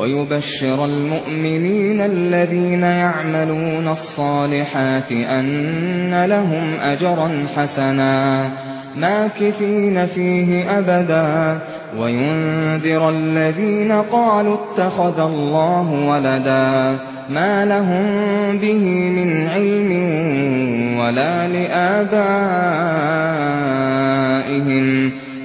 ويبشر المؤمنين الذين يعملون الصالحات أن لهم أجرا حسنا ماكثين فيه أبدا. وينذر الذين قالوا اتخذ الله ولدا ما لهم به من علم ولا لآبائهم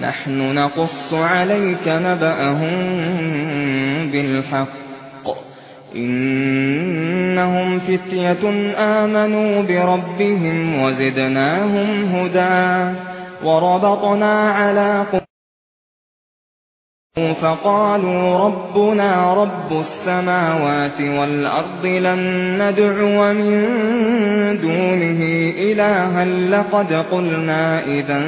نَحْنُ نَقُصُّ عَلَيْكَ نَبَأَهُم بِالْحَقِّ. إِنَّهُمْ فِتْيَةٌ آمَنُوا بِرَبِّهِمْ وَزِدْنَاهُمْ هُدًى. وَرَبَطْنَا عَلَىٰ فَقَالُوا رَبُّنَا رَبُّ السَّمَاوَاتِ وَالْأَرْضِ لَن نَّدْعُوَ مِن دُونِهِ إِلَٰهًا لَّقَدْ قُلْنَا إِذًا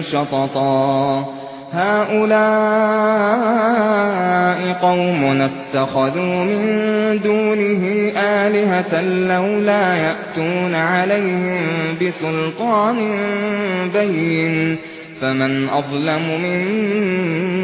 شَطَطًا. هَٰؤُلَاءِ قَوْمُنَا اتَّخَذُوا مِن دُونِهِ آلِهَةً لَّوْلَا يَأْتُونَ عَلَيْهِم بِسُلْطَانٍ بَيِّنٍ. فمن أظلم ممن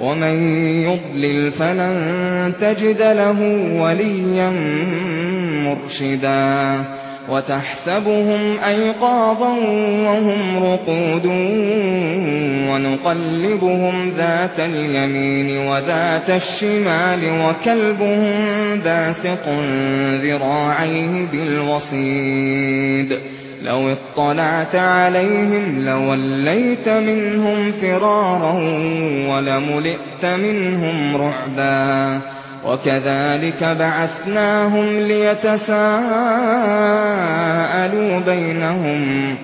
ومن يضلل فلن تجد له وليا مرشدا وتحسبهم أيقاظا وهم رقود ونقلبهم ذات اليمين وذات الشمال وكلبهم باسق ذراعيه بالوصيد لو اطلعت عليهم لوليت منهم فرارا ولملئت منهم رعبا وكذلك بعثناهم ليتساءلوا بينهم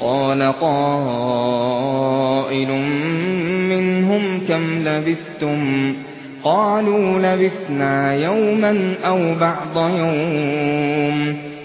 قال قائل منهم كم لبثتم قالوا لبثنا يوما أو بعض يوم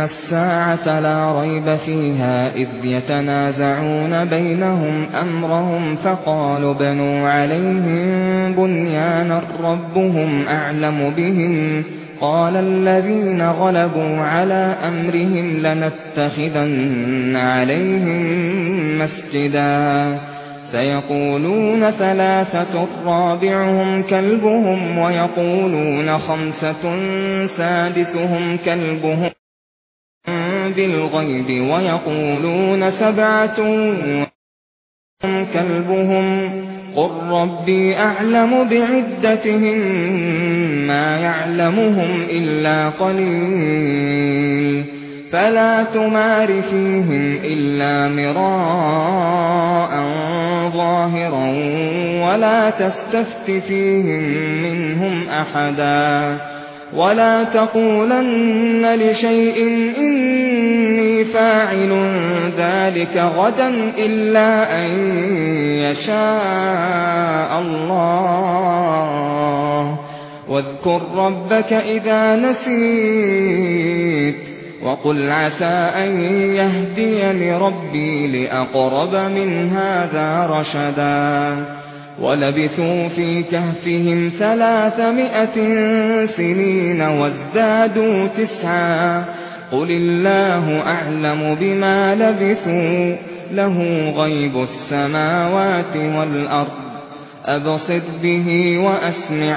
الساعة لا ريب فيها إذ يتنازعون بينهم أمرهم فقالوا بنوا عليهم بنيانا ربهم أعلم بهم قال الذين غلبوا على أمرهم لنتخذن عليهم مسجدا سيقولون ثلاثة رابعهم كلبهم ويقولون خمسة سادسهم كلبهم بالغيب ويقولون سبعة كلبهم قل ربي أعلم بعدتهم ما يعلمهم إلا قليل فلا تمار فيهم إلا مراء ظاهرا ولا تستفت فيهم منهم أحدا ولا تقولن لشيء إني فاعل ذلك غدا إلا أن يشاء الله واذكر ربك إذا نسيت وقل عسى أن يهديني ربي لأقرب من هذا رشدا. ولبثوا في كهفهم ثلاثمائة سنين وازدادوا تسعا. قل الله أعلم بما لبثوا. له غيب السماوات والأرض. أبصر به وأسمع.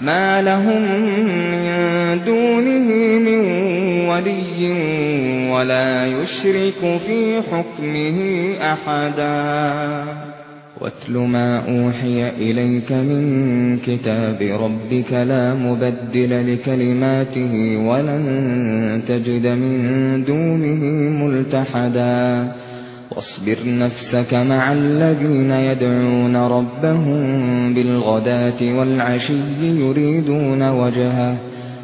ما لهم من دونه من ولي ولا يشرك في حكمه أحدا. واتل ما أوحي إليك من كتاب ربك لا مبدل لكلماته ولن تجد من دونه ملتحدا. واصبر نفسك مع الذين يدعون ربهم بالغداة والعشي يريدون وجهه.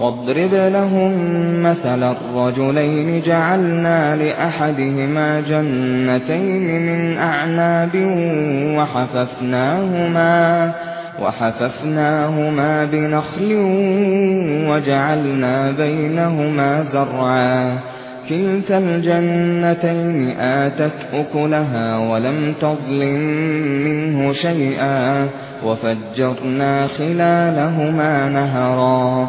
واضرب لهم مثل الرجلين جعلنا لأحدهما جنتين من أعناب وحففناهما وحففناهما بنخل وجعلنا بينهما زرعا كلتا الجنتين آتت أكلها ولم تظلم منه شيئا وفجرنا خلالهما نهرا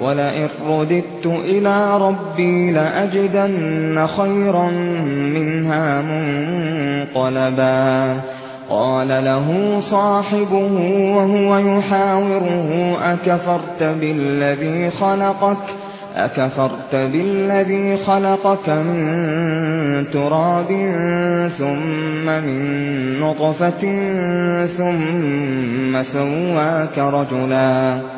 ولئن رددت إلى ربي لأجدن خيرا منها منقلبا قال له صاحبه وهو يحاوره أكفرت بالذي خلقك أكفرت بالذي خلقك من تراب ثم من نطفة ثم سواك رجلاً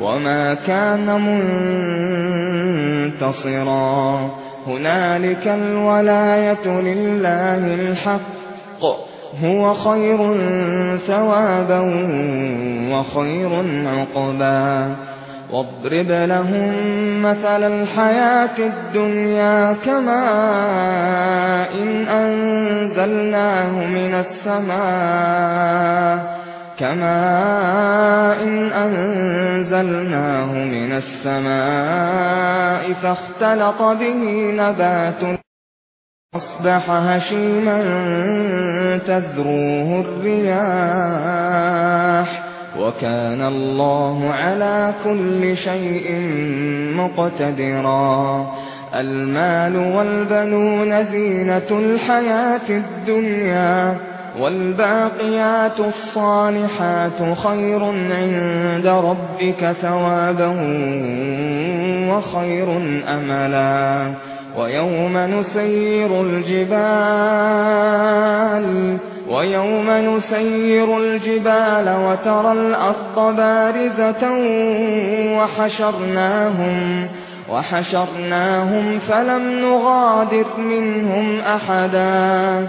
وما كان منتصرا هنالك الولاية لله الحق هو خير ثوابا وخير عقبا واضرب لهم مثل الحياة الدنيا كما إن أنزلناه من السماء كما إن أنزلناه من السماء فاختلط به نبات أصبح هشيما تذروه الرياح وكان الله على كل شيء مقتدرا المال والبنون زينة الحياة الدنيا والباقيات الصالحات خير عند ربك ثوابا وخير أملا. ويوم نسير الجبال ويوم نسير الجبال وترى الأرض بارزة وحشرناهم وحشرناهم فلم نغادر منهم أحدا.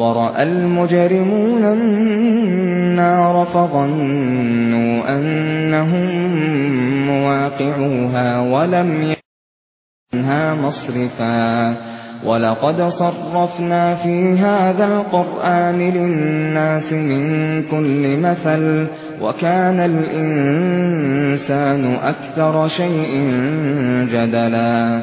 ورأى المجرمون النار فظنوا أنهم مواقعوها ولم يكنها مصرفا ولقد صرفنا في هذا القرآن للناس من كل مثل وكان الإنسان أكثر شيء جدلا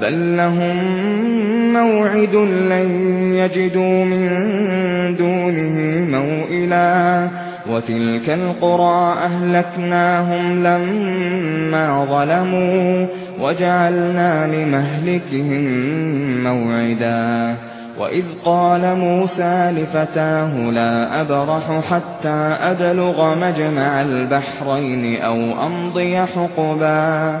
بل لهم موعد لن يجدوا من دونه موئلا وتلك القرى أهلكناهم لما ظلموا وجعلنا لمهلكهم موعدا وإذ قال موسى لفتاه لا أبرح حتى أبلغ مجمع البحرين أو أمضي حقبا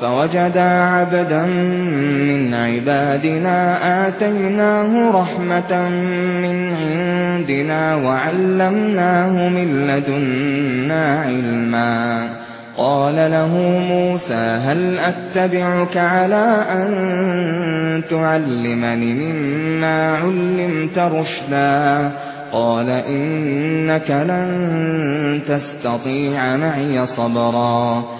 فوجدا عبدا من عبادنا آتيناه رحمة من عندنا وعلمناه من لدنا علما. قال له موسى هل أتبعك على أن تعلمني مما علمت رشدا؟ قال إنك لن تستطيع معي صبرا.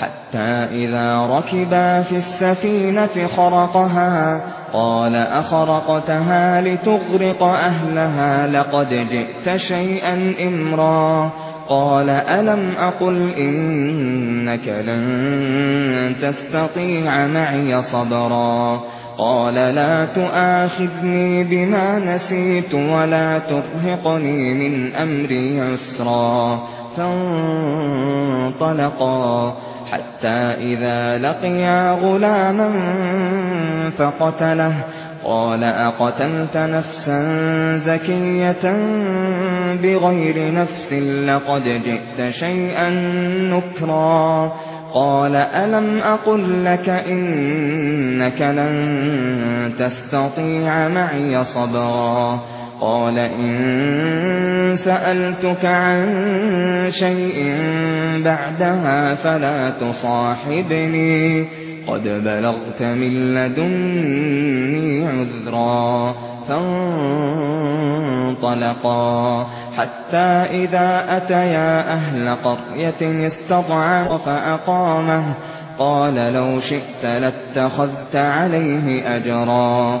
حتى إذا ركبا في السفينة خرقها قال أخرقتها لتغرق أهلها لقد جئت شيئا إمرا. قال ألم أقل إنك لن تستطيع معي صبرا. قال لا تؤاخذني بما نسيت ولا ترهقني من أمري عسرا فانطلقا. حتى إذا لقيا غلاما فقتله. قال أقتلت نفسا زكية بغير نفس لقد جئت شيئا نكرا. قال ألم أقل لك إنك لن تستطيع معي صبرا. قال إن سألتك عن شيء بعدها فلا تصاحبني. قد بلغت من لدني عذرا فانطلقا. حتى إذا أتيا أهل قرية استطعا فأقامه. قال لو شئت لاتخذت عليه أجرا.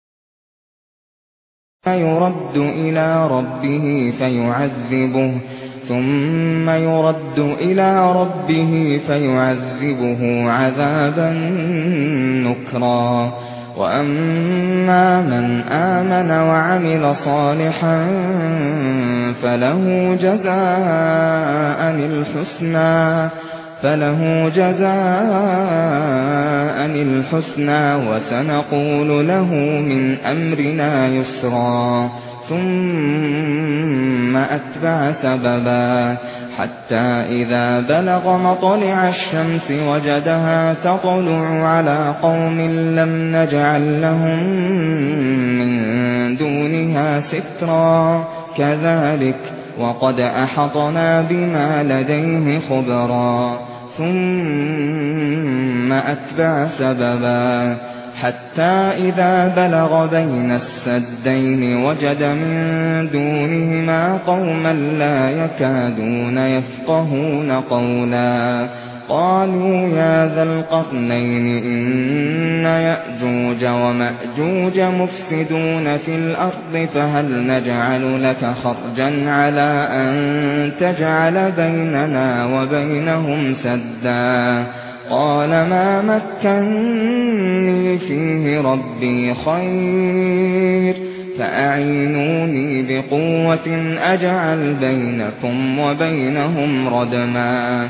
يرد إلى ربه فيعذبه ثم يرد إلى ربه فيعذبه عذابا نكرا. وأما من آمن وعمل صالحا فله جزاء الحسنى. فله جزاء الحسنى وسنقول له من أمرنا يسرا ثم أتبع سببا. حتى إذا بلغ مطلع الشمس وجدها تطلع على قوم لم نجعل لهم من دونها سترا. كذلك وقد أحطنا بما لديه خبرا. ثم أتبع سببا حتى إذا بلغ بين السدين وجد من دونهما قوما لا يكادون يفقهون قولا قالوا يا ذا القرنين إن يأجوج ومأجوج مفسدون في الأرض فهل نجعل لك خرجا على أن تجعل بيننا وبينهم سدا قال ما مكنني فيه ربي خير فأعينوني بقوة أجعل بينكم وبينهم ردما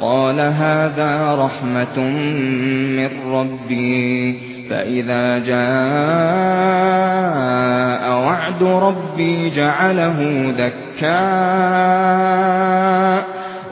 قال هذا رحمة من ربي فإذا جاء وعد ربي جعله دكاء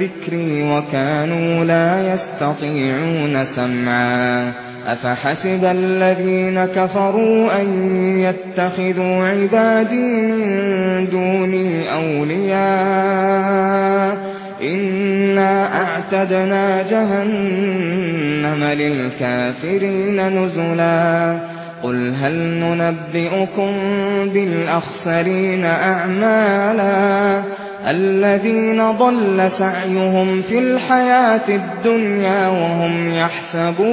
ذكري وكانوا لا يستطيعون سمعا أفحسب الذين كفروا أن يتخذوا عبادي من دوني أولياء إنا أعتدنا جهنم للكافرين نزلا قل هل ننبئكم بالأخسرين أعمالا الذين ضل سعيهم في الحياة الدنيا وهم يحسبون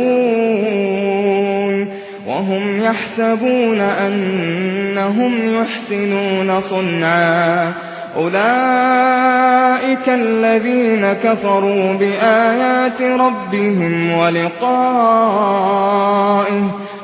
وهم يحسبون أنهم يحسنون صنعا. أولئك الذين كفروا بآيات ربهم ولقائه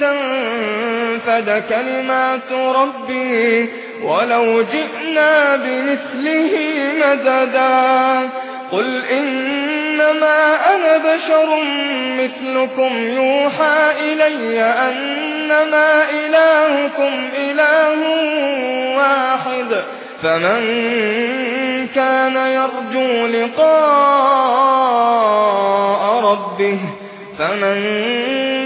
تنفد كلمات ربي ولو جئنا بمثله مددا. قل إنما أنا بشر مثلكم يوحى إلي أنما إلهكم إله واحد. فمن كان يرجو لقاء ربه فمن